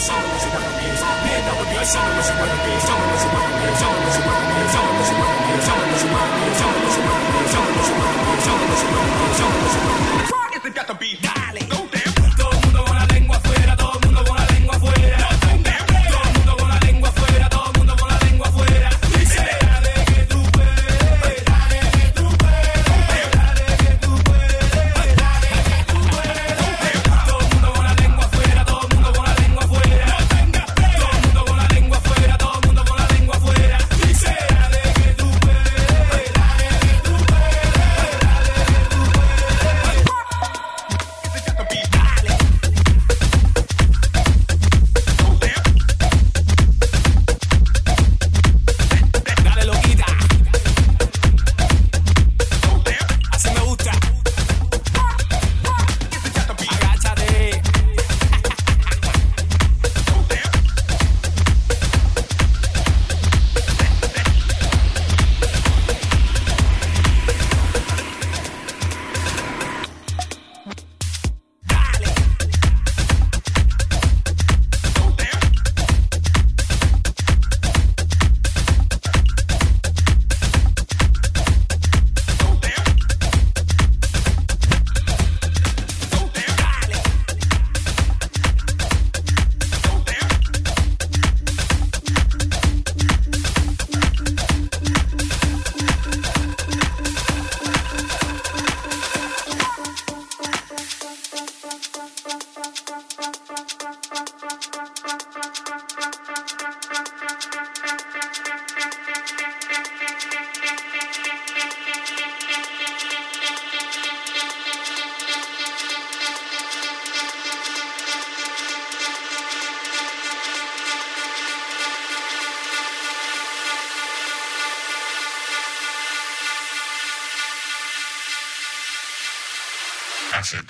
上半部是我的下半部是我的上半部是我的上半部是我的上半部是我的上半部是我的上半部是我的上半部是我的上半部是我的上半部是我的上半部是我的上半部是我 acid.